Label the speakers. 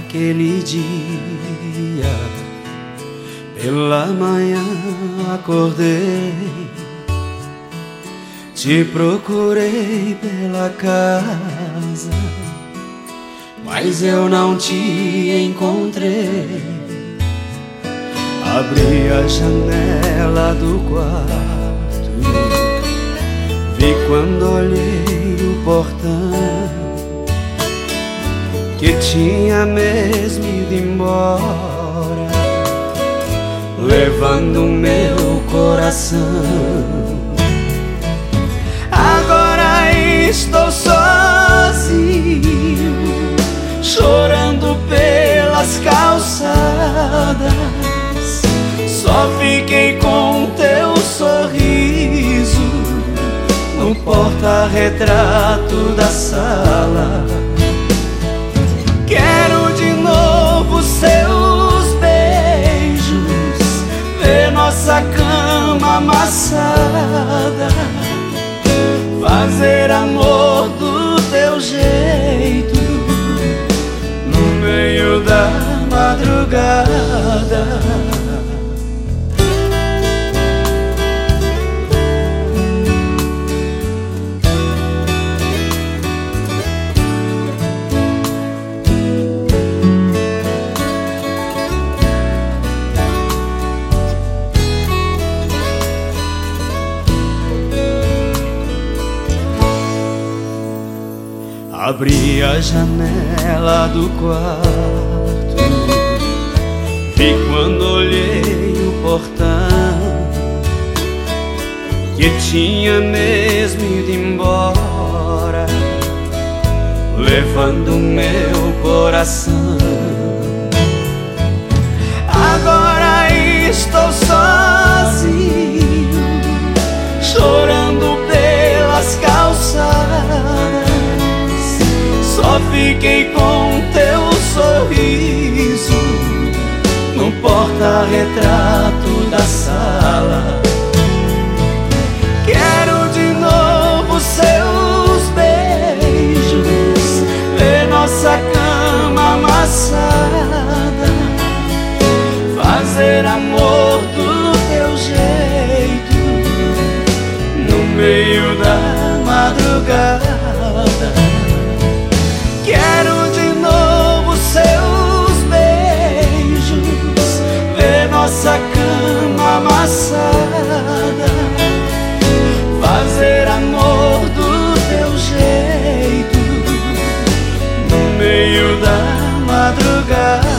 Speaker 1: Naquele dia, pela manhã acordei, te procurei pela casa, mas eu não te encontrei. Abri a janela do quarto, vi quando olhei o portão que tinha mesmo ido embora, levando meu coração. Agora estou sozinho, chorando pelas calçadas. Só fiquei com teu sorriso no porta-retrato da sala. Cama amassada, fazer amor do teu jeito no meio da madrugada. Abri a janela do quarto. Vi quando olhei o portão Que tinha mesmo ido embora Levando meu coração. Agora estou sozinho Chorando pelas calçadas só fiquei com teu sorriso No porta-retrato da sala. Quero de novo seus beijos Ver nossa cama amassada Fazer amor do teu jeito No meio da madrugada. da madrugada.